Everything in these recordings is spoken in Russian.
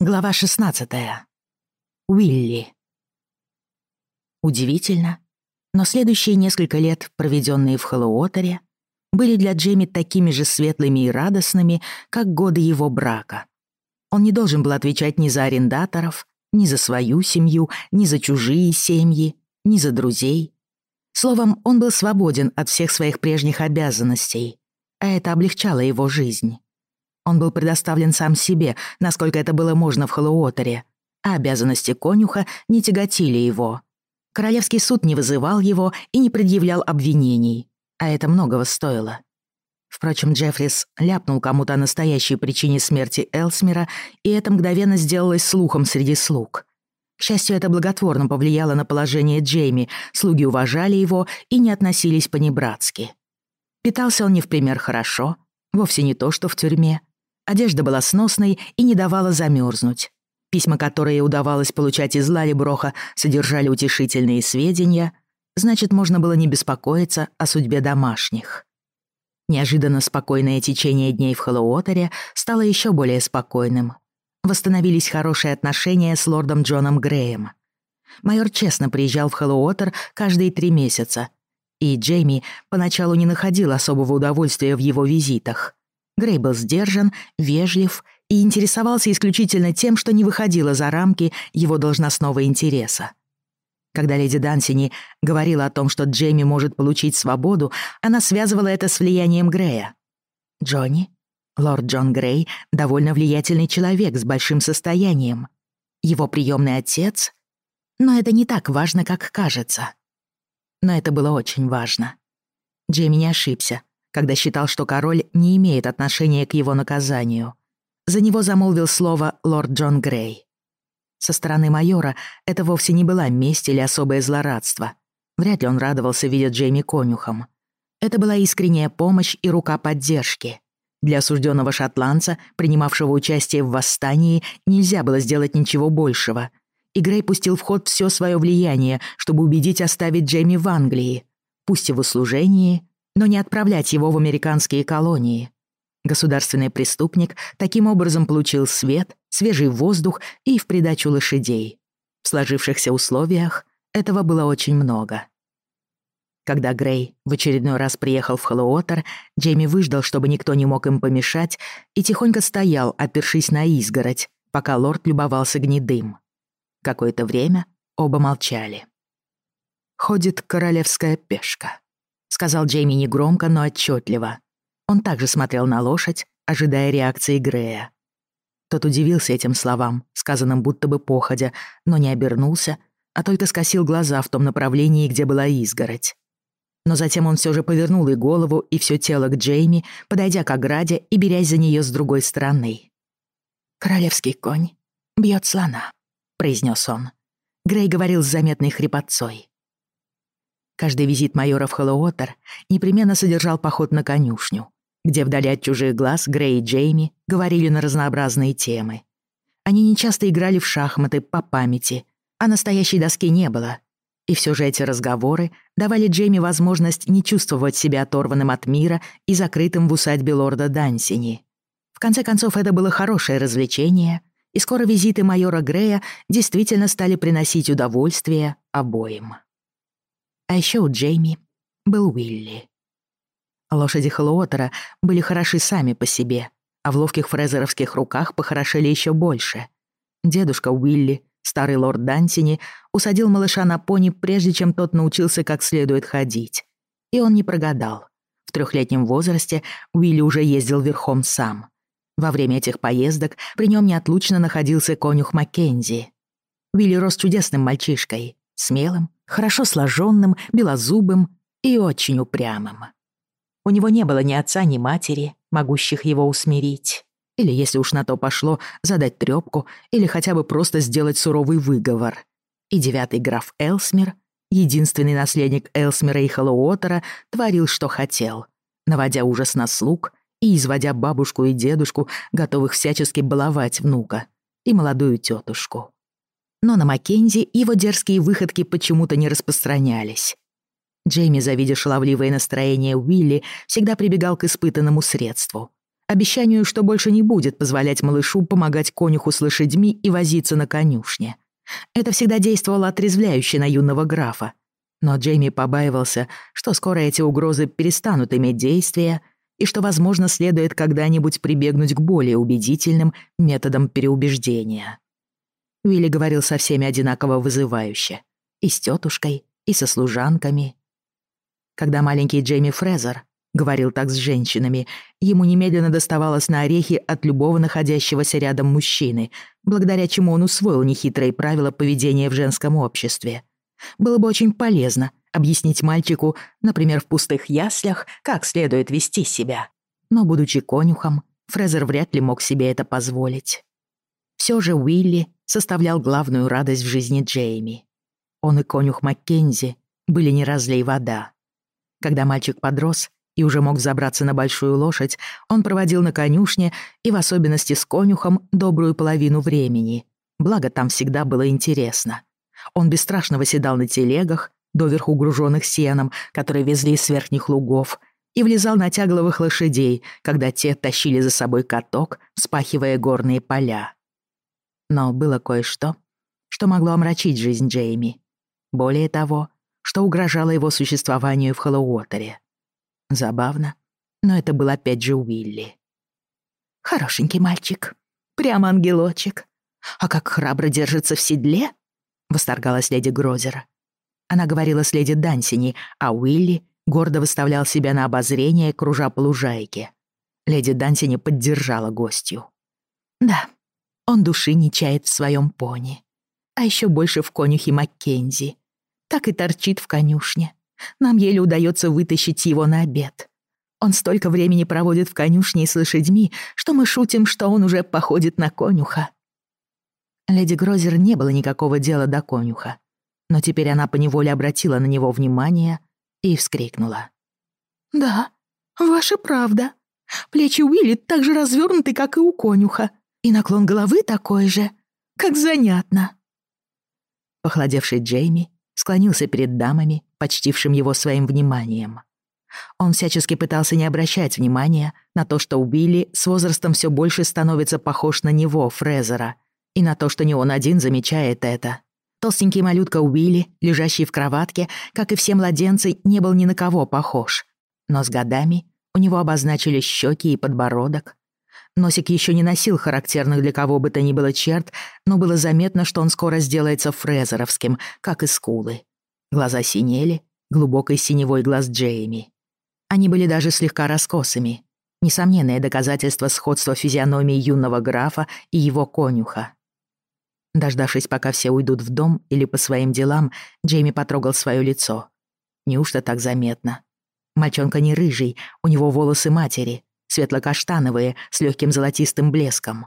Глава 16. Уилли. Удивительно, но следующие несколько лет, проведенные в Хэллоуотере, были для Джейми такими же светлыми и радостными, как годы его брака. Он не должен был отвечать ни за арендаторов, ни за свою семью, ни за чужие семьи, ни за друзей. Словом, он был свободен от всех своих прежних обязанностей, а это облегчало его жизнь. Он был предоставлен сам себе, насколько это было можно в Хэллоуотере, а обязанности конюха не тяготили его. Королевский суд не вызывал его и не предъявлял обвинений, а это многого стоило. Впрочем, Джеффрис ляпнул кому-то о настоящей причине смерти Элсмера, и это мгновенно сделалось слухом среди слуг. К счастью, это благотворно повлияло на положение Джейми, слуги уважали его и не относились по-небратски. Питался он не в пример хорошо, вовсе не то, что в тюрьме, Одежда была сносной и не давала замерзнуть. Письма, которые удавалось получать из Лалиброха, содержали утешительные сведения, значит, можно было не беспокоиться о судьбе домашних. Неожиданно спокойное течение дней в Хэллоуотере стало еще более спокойным. Восстановились хорошие отношения с лордом Джоном Греем. Майор честно приезжал в Хэллоуотер каждые три месяца, и Джейми поначалу не находил особого удовольствия в его визитах. Грей был сдержан, вежлив и интересовался исключительно тем, что не выходило за рамки его должностного интереса. Когда леди Дансини говорила о том, что Джейми может получить свободу, она связывала это с влиянием Грея. Джонни, лорд Джон Грей, довольно влиятельный человек с большим состоянием. Его приемный отец... Но это не так важно, как кажется. Но это было очень важно. Джейми не ошибся, когда считал, что король не имеет отношения к его наказанию. За него замолвил слово лорд Джон Грей. Со стороны майора это вовсе не была месть или особое злорадство. Вряд ли он радовался, видя Джейми конюхом. Это была искренняя помощь и рука поддержки. Для осужденного шотландца, принимавшего участие в восстании, нельзя было сделать ничего большего. И Грей пустил в ход все свое влияние, чтобы убедить оставить Джейми в Англии, пусть и в услужении, но не отправлять его в американские колонии. Государственный преступник таким образом получил свет, свежий воздух и в придачу лошадей. В сложившихся условиях этого было очень много. Когда Грей в очередной раз приехал в Хэллоуотер, Джейми выждал, чтобы никто не мог им помешать, и тихонько стоял, опершись на изгородь, пока лорд любовался гнедым. Какое-то время оба молчали. «Ходит королевская пешка», — сказал Джейми негромко, но отчетливо. Он также смотрел на лошадь, ожидая реакции Грея. Тот удивился этим словам, сказанным будто бы походя, но не обернулся, а только скосил глаза в том направлении, где была изгородь. Но затем он все же повернул и голову, и все тело к Джейми, подойдя к ограде и берясь за нее с другой стороны. «Королевский конь бьет слона», — произнес он. Грей говорил с заметной хрипотцой. Каждый визит майора в Хэллоуотер непременно содержал поход на конюшню, где вдали от чужих глаз Грей и Джейми говорили на разнообразные темы. Они нечасто играли в шахматы по памяти, а настоящей доски не было. И все же эти разговоры давали Джейми возможность не чувствовать себя оторванным от мира и закрытым в усадьбе лорда Дансини. В конце концов, это было хорошее развлечение, и скоро визиты майора Грея действительно стали приносить удовольствие обоим. А еще у Джейми был Уилли. Лошади Хэллоуотера были хороши сами по себе, а в ловких фрезеровских руках похорошели еще больше. Дедушка Уилли, старый лорд Дантини, усадил малыша на пони, прежде чем тот научился как следует ходить. И он не прогадал. В трехлетнем возрасте Уилли уже ездил верхом сам. Во время этих поездок при нем неотлучно находился конюх Маккензи. Уилли рос чудесным мальчишкой, смелым, хорошо сложенным, белозубым и очень упрямым. У него не было ни отца, ни матери, могущих его усмирить. Или, если уж на то пошло, задать трёпку или хотя бы просто сделать суровый выговор. И девятый граф Элсмер, единственный наследник Элсмера и Холлоуотера, творил, что хотел, наводя ужас на слуг и изводя бабушку и дедушку, готовых всячески баловать внука, и молодую тетушку но на Маккензи его дерзкие выходки почему-то не распространялись. Джейми, завидя шаловливое настроение Уилли, всегда прибегал к испытанному средству. Обещанию, что больше не будет позволять малышу помогать конюху с лошадьми и возиться на конюшне. Это всегда действовало отрезвляюще на юного графа. Но Джейми побаивался, что скоро эти угрозы перестанут иметь действие и что, возможно, следует когда-нибудь прибегнуть к более убедительным методам переубеждения. Уилли говорил со всеми одинаково вызывающе. И с тетушкой, и со служанками. Когда маленький Джейми Фрезер говорил так с женщинами, ему немедленно доставалось на орехи от любого находящегося рядом мужчины, благодаря чему он усвоил нехитрые правила поведения в женском обществе. Было бы очень полезно объяснить мальчику, например, в пустых яслях, как следует вести себя. Но, будучи конюхом, Фрезер вряд ли мог себе это позволить. Все же Уилли составлял главную радость в жизни Джейми. Он и конюх Маккензи были не разлей вода. Когда мальчик подрос и уже мог забраться на большую лошадь, он проводил на конюшне и в особенности с конюхом добрую половину времени. Благо, там всегда было интересно. Он бесстрашно восседал на телегах, доверху груженных сеном, которые везли с верхних лугов, и влезал на тягловых лошадей, когда те тащили за собой каток, спахивая горные поля. Но было кое-что, что могло омрачить жизнь Джейми. Более того, что угрожало его существованию в Хэллоуотере. Забавно, но это был опять же Уилли. «Хорошенький мальчик. Прямо ангелочек. А как храбро держится в седле!» — восторгалась леди Грозер. Она говорила с леди Дансини, а Уилли гордо выставлял себя на обозрение, кружа по лужайке. Леди Дансини поддержала гостью. «Да, он души не чает в своем пони. А еще больше в конюхе Маккензи. Так и торчит в конюшне. Нам еле удается вытащить его на обед. Он столько времени проводит в конюшне с лошадьми, что мы шутим, что он уже походит на конюха. Леди Грозер не было никакого дела до конюха. Но теперь она поневоле обратила на него внимание и вскрикнула. «Да, ваша правда. Плечи Уилли так же развернуты, как и у конюха и наклон головы такой же. Как занятно!» Похладевший Джейми склонился перед дамами, почтившим его своим вниманием. Он всячески пытался не обращать внимания на то, что Уилли с возрастом все больше становится похож на него, Фрезера, и на то, что не он один замечает это. Толстенький малютка Уилли, лежащий в кроватке, как и все младенцы, не был ни на кого похож. Но с годами у него обозначили щеки и подбородок, Носик еще не носил характерных для кого бы то ни было черт, но было заметно, что он скоро сделается фрезеровским, как и скулы. Глаза синели, глубокой синевой глаз Джейми. Они были даже слегка раскосыми. Несомненное доказательство сходства физиономии юного графа и его конюха. Дождавшись, пока все уйдут в дом или по своим делам, Джейми потрогал свое лицо. Неужто так заметно? Мальчонка не рыжий, у него волосы матери — светло-каштановые, с легким золотистым блеском.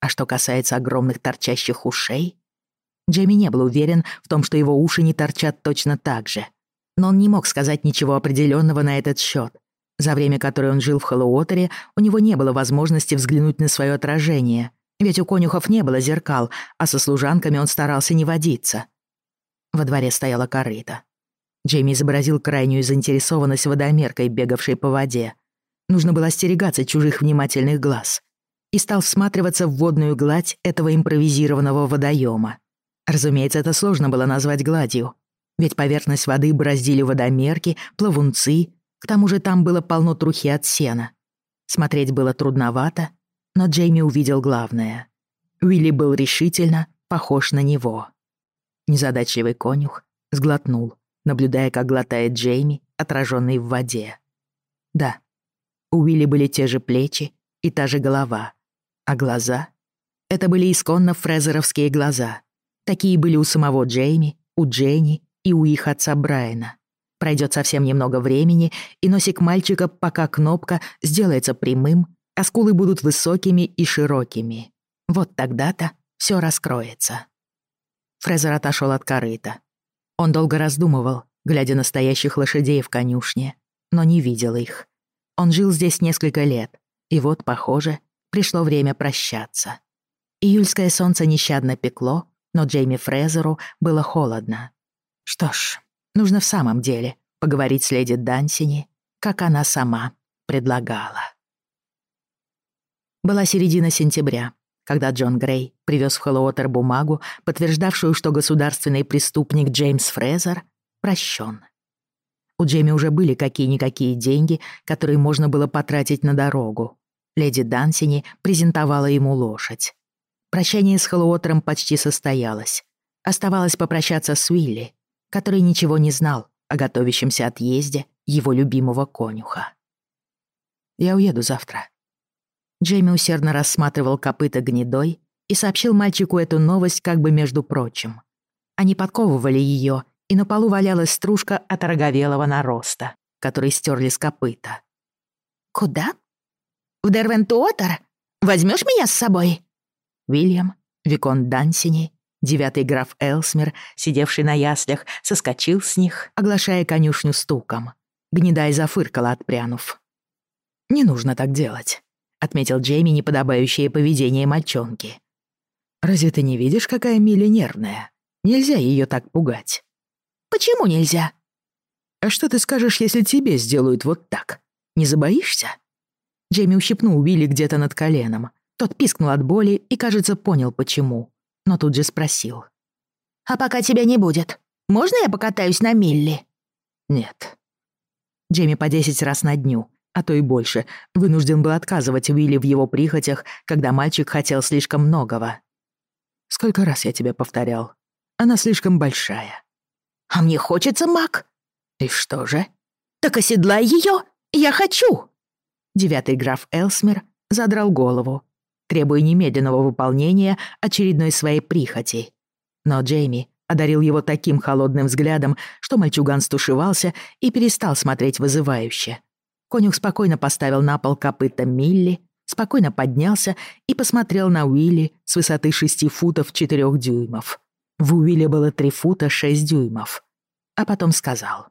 А что касается огромных торчащих ушей... Джейми не был уверен в том, что его уши не торчат точно так же. Но он не мог сказать ничего определенного на этот счет. За время, которое он жил в Хэллоуотере, у него не было возможности взглянуть на свое отражение, ведь у конюхов не было зеркал, а со служанками он старался не водиться. Во дворе стояла корыта. Джейми изобразил крайнюю заинтересованность водомеркой, бегавшей по воде нужно было остерегаться чужих внимательных глаз, и стал всматриваться в водную гладь этого импровизированного водоема. Разумеется, это сложно было назвать гладью, ведь поверхность воды бороздили водомерки, плавунцы, к тому же там было полно трухи от сена. Смотреть было трудновато, но Джейми увидел главное. Уилли был решительно похож на него. Незадачливый конюх сглотнул, наблюдая, как глотает Джейми, отраженный в воде. Да, у Уилли были те же плечи и та же голова. А глаза? Это были исконно фрезеровские глаза. Такие были у самого Джейми, у Дженни и у их отца Брайана. Пройдет совсем немного времени, и носик мальчика, пока кнопка, сделается прямым, а скулы будут высокими и широкими. Вот тогда-то все раскроется. Фрезер отошел от корыта. Он долго раздумывал, глядя настоящих лошадей в конюшне, но не видел их. Он жил здесь несколько лет, и вот, похоже, пришло время прощаться. Июльское солнце нещадно пекло, но Джейми Фрезеру было холодно. Что ж, нужно в самом деле поговорить с леди Дансини, как она сама предлагала. Была середина сентября, когда Джон Грей привез в Хэллоуотер бумагу, подтверждавшую, что государственный преступник Джеймс Фрезер прощен. У Джейми уже были какие-никакие деньги, которые можно было потратить на дорогу. Леди Дансини презентовала ему лошадь. Прощание с Хэллоуотером почти состоялось. Оставалось попрощаться с Уилли, который ничего не знал о готовящемся отъезде его любимого конюха. «Я уеду завтра». Джейми усердно рассматривал копыта гнедой и сообщил мальчику эту новость как бы между прочим. Они подковывали ее и на полу валялась стружка от роговелого нароста, который стерли с копыта. «Куда? В Дервентуотер? Возьмешь меня с собой?» Вильям, Викон Дансини, девятый граф Элсмер, сидевший на яслях, соскочил с них, оглашая конюшню стуком. Гнедай зафыркала, отпрянув. «Не нужно так делать», — отметил Джейми неподобающее поведение мальчонки. «Разве ты не видишь, какая Милли нервная? Нельзя ее так пугать». Почему нельзя?» «А что ты скажешь, если тебе сделают вот так? Не забоишься?» Джейми ущипнул Уилли где-то над коленом. Тот пискнул от боли и, кажется, понял, почему. Но тут же спросил. «А пока тебя не будет, можно я покатаюсь на Милли?» «Нет». Джейми по десять раз на дню, а то и больше, вынужден был отказывать Уилли в его прихотях, когда мальчик хотел слишком многого. «Сколько раз я тебе повторял? Она слишком большая. А мне хочется маг. И что же? Так оседлай ее, я хочу!» Девятый граф Элсмер задрал голову, требуя немедленного выполнения очередной своей прихоти. Но Джейми одарил его таким холодным взглядом, что мальчуган стушевался и перестал смотреть вызывающе. Конюх спокойно поставил на пол копыта Милли, спокойно поднялся и посмотрел на Уилли с высоты шести футов четырех дюймов. В Уилле было три фута шесть дюймов. А потом сказал.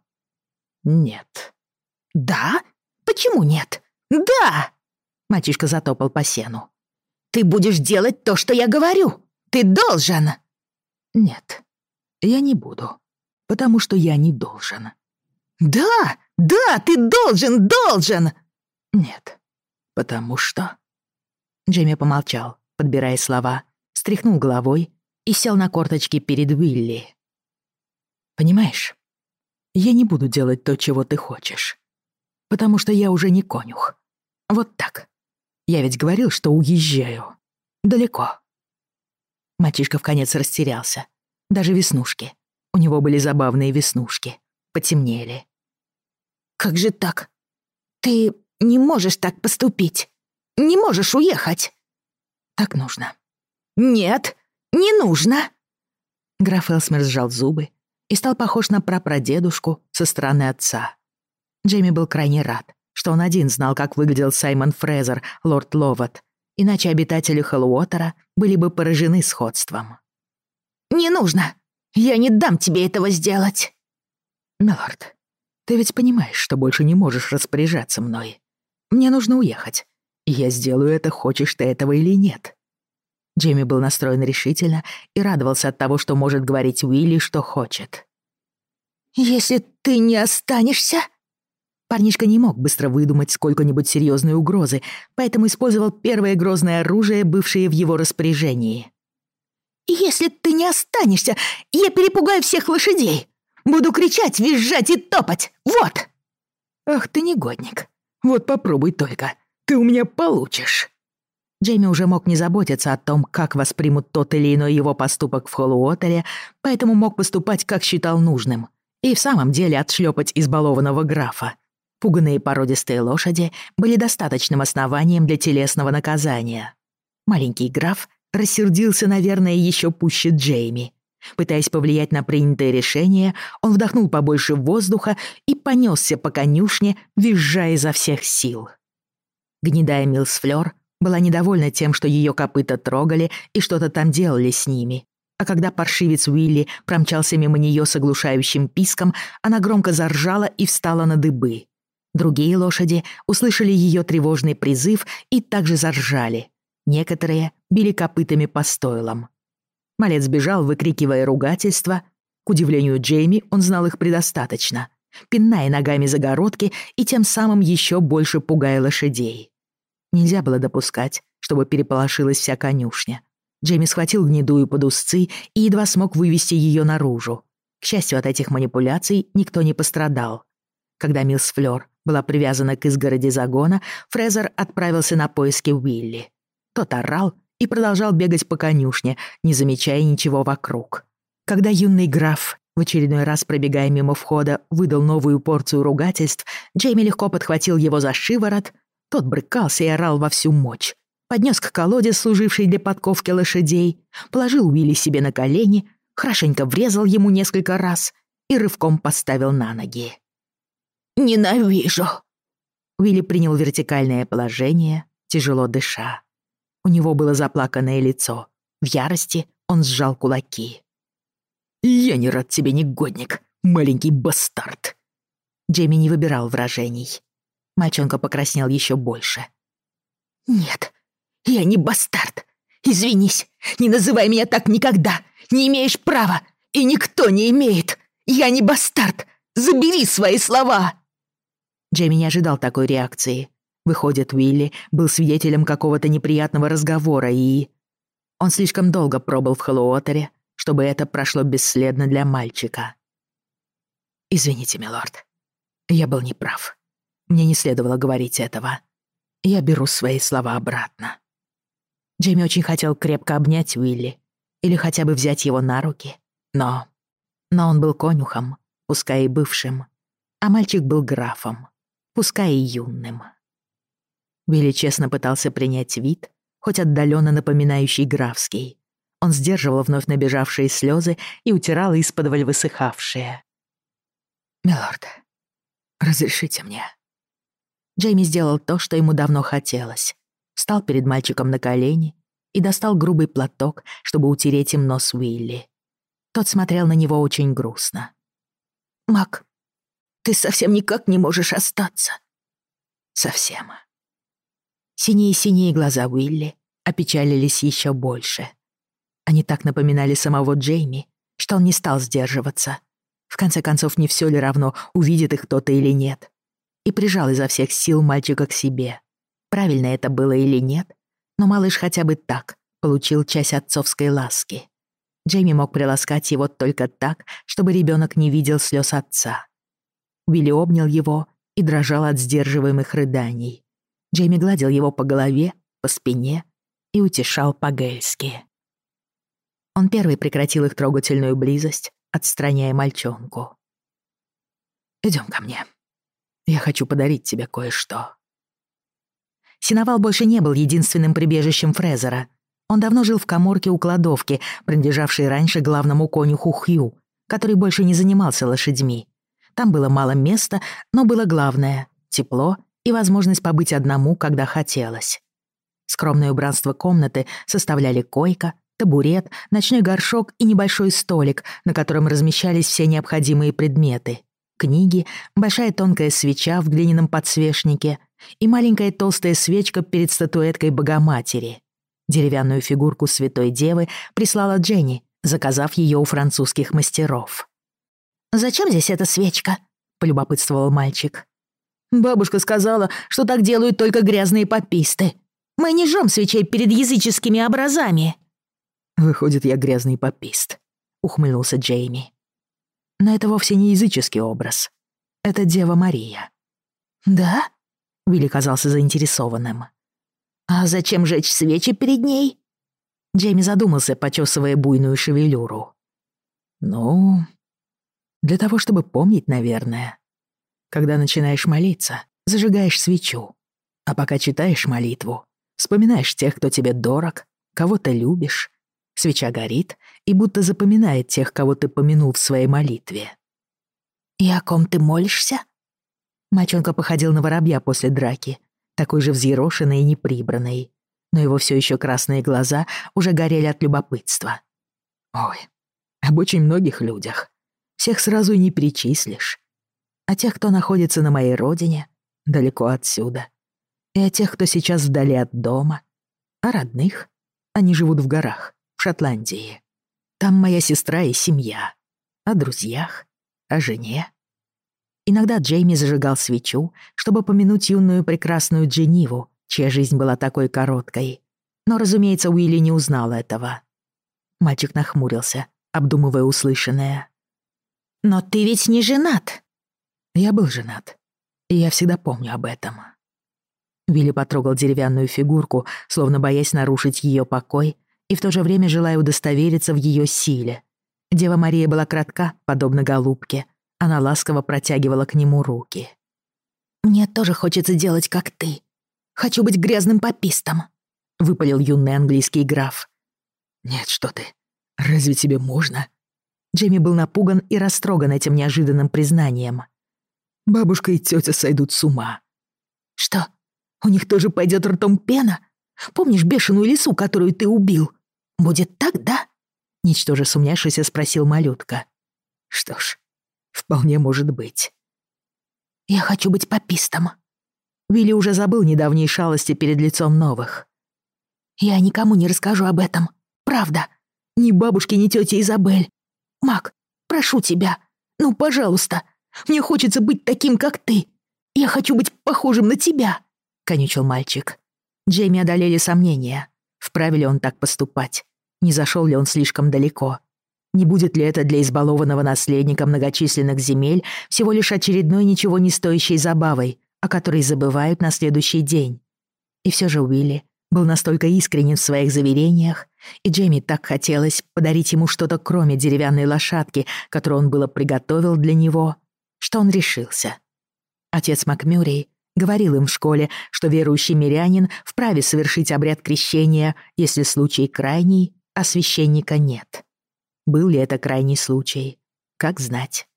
«Нет». «Да? Почему нет? Да!» Мальчишка затопал по сену. «Ты будешь делать то, что я говорю! Ты должен!» «Нет, я не буду, потому что я не должен». «Да! Да! Ты должен! Должен!» «Нет, потому что...» Джейми помолчал, подбирая слова, стряхнул головой и сел на корточки перед Уилли. «Понимаешь, я не буду делать то, чего ты хочешь, потому что я уже не конюх. Вот так. Я ведь говорил, что уезжаю. Далеко». Мальчишка в конец растерялся. Даже веснушки. У него были забавные веснушки. Потемнели. «Как же так? Ты не можешь так поступить. Не можешь уехать!» «Так нужно». «Нет, «Не нужно!» Граф Элсмер сжал зубы и стал похож на прапрадедушку со стороны отца. Джейми был крайне рад, что он один знал, как выглядел Саймон Фрезер, лорд Ловат, иначе обитатели Хэллоуотера были бы поражены сходством. «Не нужно! Я не дам тебе этого сделать!» «Милорд, ты ведь понимаешь, что больше не можешь распоряжаться мной. Мне нужно уехать. Я сделаю это, хочешь ты этого или нет. Джимми был настроен решительно и радовался от того, что может говорить Уилли, что хочет. «Если ты не останешься...» Парнишка не мог быстро выдумать сколько-нибудь серьезной угрозы, поэтому использовал первое грозное оружие, бывшее в его распоряжении. «Если ты не останешься, я перепугаю всех лошадей! Буду кричать, визжать и топать! Вот!» «Ах ты негодник! Вот попробуй только! Ты у меня получишь!» Джейми уже мог не заботиться о том, как воспримут тот или иной его поступок в Холлуотере, поэтому мог поступать, как считал нужным. И в самом деле отшлепать избалованного графа. Пуганные породистые лошади были достаточным основанием для телесного наказания. Маленький граф рассердился, наверное, еще пуще Джейми. Пытаясь повлиять на принятое решение, он вдохнул побольше воздуха и понесся по конюшне, визжая изо всех сил. Гнедая Милсфлёр была недовольна тем, что ее копыта трогали и что-то там делали с ними. А когда паршивец Уилли промчался мимо нее с оглушающим писком, она громко заржала и встала на дыбы. Другие лошади услышали ее тревожный призыв и также заржали. Некоторые били копытами по стойлам. Малец бежал, выкрикивая ругательства. К удивлению Джейми, он знал их предостаточно, пиная ногами загородки и тем самым еще больше пугая лошадей. Нельзя было допускать, чтобы переполошилась вся конюшня. Джейми схватил гнедую под узцы и едва смог вывести ее наружу. К счастью, от этих манипуляций никто не пострадал. Когда мисс Флёр была привязана к изгороди загона, Фрезер отправился на поиски Уилли. Тот орал и продолжал бегать по конюшне, не замечая ничего вокруг. Когда юный граф, в очередной раз пробегая мимо входа, выдал новую порцию ругательств, Джейми легко подхватил его за шиворот тот брыкался и орал во всю мочь. Поднес к колоде, служившей для подковки лошадей, положил Уилли себе на колени, хорошенько врезал ему несколько раз и рывком поставил на ноги. «Ненавижу!» Уилли принял вертикальное положение, тяжело дыша. У него было заплаканное лицо. В ярости он сжал кулаки. «Я не рад тебе, негодник, маленький бастард!» Джейми не выбирал выражений. Мальчонка покраснел еще больше. «Нет, я не бастард. Извинись, не называй меня так никогда. Не имеешь права, и никто не имеет. Я не бастард. Забери свои слова!» Джейми не ожидал такой реакции. Выходит, Уилли был свидетелем какого-то неприятного разговора и... Он слишком долго пробыл в Хэллоуотере, чтобы это прошло бесследно для мальчика. «Извините, милорд, я был неправ», мне не следовало говорить этого. Я беру свои слова обратно. Джейми очень хотел крепко обнять Уилли или хотя бы взять его на руки. Но... Но он был конюхом, пускай и бывшим. А мальчик был графом, пускай и юным. Уилли честно пытался принять вид, хоть отдаленно напоминающий графский. Он сдерживал вновь набежавшие слезы и утирал из-под высыхавшие. «Милорд, разрешите мне?» Джейми сделал то, что ему давно хотелось. Встал перед мальчиком на колени и достал грубый платок, чтобы утереть им нос Уилли. Тот смотрел на него очень грустно. «Мак, ты совсем никак не можешь остаться». «Совсем». Синие-синие глаза Уилли опечалились еще больше. Они так напоминали самого Джейми, что он не стал сдерживаться. В конце концов, не все ли равно, увидит их кто-то или нет и прижал изо всех сил мальчика к себе. Правильно это было или нет, но малыш хотя бы так получил часть отцовской ласки. Джейми мог приласкать его только так, чтобы ребенок не видел слез отца. Уилли обнял его и дрожал от сдерживаемых рыданий. Джейми гладил его по голове, по спине и утешал по-гельски. Он первый прекратил их трогательную близость, отстраняя мальчонку. «Идём ко мне», я хочу подарить тебе кое-что». Синовал больше не был единственным прибежищем Фрезера. Он давно жил в коморке у кладовки, принадлежавшей раньше главному конюху Хью, который больше не занимался лошадьми. Там было мало места, но было главное — тепло и возможность побыть одному, когда хотелось. Скромное убранство комнаты составляли койка, табурет, ночной горшок и небольшой столик, на котором размещались все необходимые предметы книги, большая тонкая свеча в глиняном подсвечнике и маленькая толстая свечка перед статуэткой Богоматери. Деревянную фигурку Святой Девы прислала Дженни, заказав ее у французских мастеров. «Зачем здесь эта свечка?» — полюбопытствовал мальчик. «Бабушка сказала, что так делают только грязные пописты. Мы не жжем свечей перед языческими образами». «Выходит, я грязный попист», — ухмыльнулся Джейми но это вовсе не языческий образ. Это Дева Мария. «Да?» — Вилли казался заинтересованным. «А зачем жечь свечи перед ней?» Джейми задумался, почесывая буйную шевелюру. «Ну, для того, чтобы помнить, наверное. Когда начинаешь молиться, зажигаешь свечу. А пока читаешь молитву, вспоминаешь тех, кто тебе дорог, кого ты любишь, Свеча горит и будто запоминает тех, кого ты помянул в своей молитве. «И о ком ты молишься?» Мачонка походил на воробья после драки, такой же взъерошенный и неприбранный. Но его все еще красные глаза уже горели от любопытства. «Ой, об очень многих людях. Всех сразу и не перечислишь. О тех, кто находится на моей родине, далеко отсюда. И о тех, кто сейчас вдали от дома. О родных. Они живут в горах. Шотландии. Там моя сестра и семья. О друзьях, о жене. Иногда Джейми зажигал свечу, чтобы помянуть юную прекрасную Джениву, чья жизнь была такой короткой. Но, разумеется, Уилли не узнал этого. Мальчик нахмурился, обдумывая услышанное. «Но ты ведь не женат!» «Я был женат, и я всегда помню об этом». Уилли потрогал деревянную фигурку, словно боясь нарушить ее покой, и в то же время желая удостовериться в ее силе. Дева Мария была кратка, подобно голубке. Она ласково протягивала к нему руки. «Мне тоже хочется делать, как ты. Хочу быть грязным попистом», — выпалил юный английский граф. «Нет, что ты. Разве тебе можно?» Джейми был напуган и растроган этим неожиданным признанием. «Бабушка и тетя сойдут с ума». «Что, у них тоже пойдет ртом пена? Помнишь бешеную лису, которую ты убил? «Будет так, да?» — ничтоже сумняшися спросил малютка. «Что ж, вполне может быть». «Я хочу быть попистом». Вилли уже забыл недавние шалости перед лицом новых. «Я никому не расскажу об этом. Правда. Ни бабушке, ни тете Изабель. Мак, прошу тебя. Ну, пожалуйста. Мне хочется быть таким, как ты. Я хочу быть похожим на тебя», — конючил мальчик. Джейми одолели сомнения, вправе ли он так поступать не зашел ли он слишком далеко. Не будет ли это для избалованного наследника многочисленных земель всего лишь очередной ничего не стоящей забавой, о которой забывают на следующий день? И все же Уилли был настолько искренен в своих заверениях, и Джейми так хотелось подарить ему что-то кроме деревянной лошадки, которую он было приготовил для него, что он решился. Отец Макмюррей говорил им в школе, что верующий мирянин вправе совершить обряд крещения, если случай крайний а священника нет. Был ли это крайний случай? Как знать?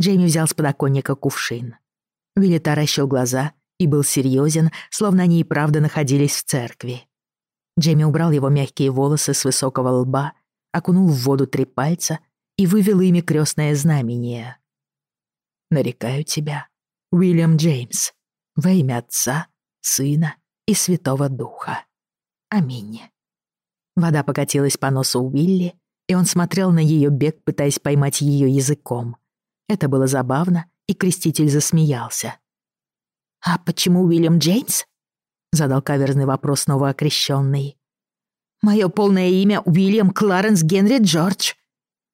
Джейми взял с подоконника кувшин. Вилли таращил глаза и был серьезен, словно они и правда находились в церкви. Джейми убрал его мягкие волосы с высокого лба, окунул в воду три пальца и вывел ими крестное знамение. «Нарекаю тебя, Уильям Джеймс, во имя Отца, Сына и Святого Духа. Аминь». Вода покатилась по носу Уилли, и он смотрел на ее бег, пытаясь поймать ее языком. Это было забавно, и креститель засмеялся. «А почему Уильям Джеймс?» — задал каверзный вопрос новоокрещенный. «Мое полное имя Уильям Кларенс Генри Джордж».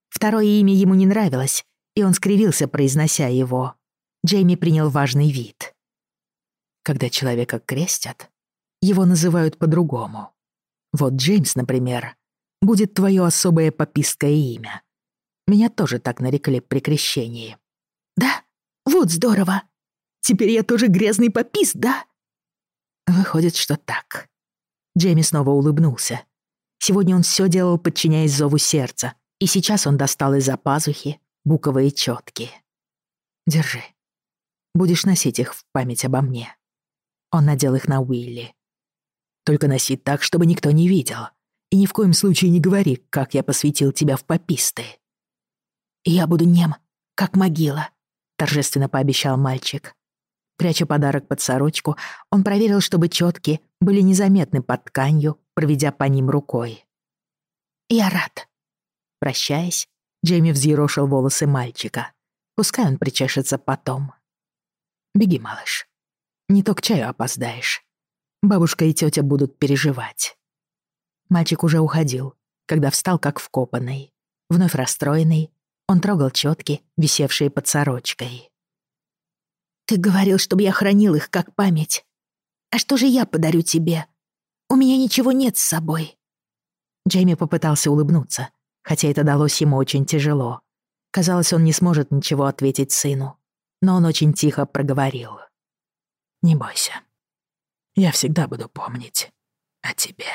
Второе имя ему не нравилось, и он скривился, произнося его. Джейми принял важный вид. Когда человека крестят, его называют по-другому. Вот Джеймс, например, будет твое особое попиское имя. Меня тоже так нарекли при крещении. Да? Вот здорово. Теперь я тоже грязный попис, да? Выходит, что так. Джейми снова улыбнулся. Сегодня он все делал, подчиняясь зову сердца, и сейчас он достал из-за пазухи буковые четки. Держи. Будешь носить их в память обо мне. Он надел их на Уилли. Только носи так, чтобы никто не видел. И ни в коем случае не говори, как я посвятил тебя в пописты». «Я буду нем, как могила», — торжественно пообещал мальчик. Пряча подарок под сорочку, он проверил, чтобы четки были незаметны под тканью, проведя по ним рукой. «Я рад». Прощаясь, Джейми взъерошил волосы мальчика. Пускай он причешется потом. «Беги, малыш. Не то к чаю опоздаешь». Бабушка и тётя будут переживать. Мальчик уже уходил, когда встал как вкопанный. Вновь расстроенный, он трогал чётки, висевшие под сорочкой. «Ты говорил, чтобы я хранил их как память. А что же я подарю тебе? У меня ничего нет с собой». Джейми попытался улыбнуться, хотя это далось ему очень тяжело. Казалось, он не сможет ничего ответить сыну, но он очень тихо проговорил. «Не бойся, я всегда буду помнить о тебе.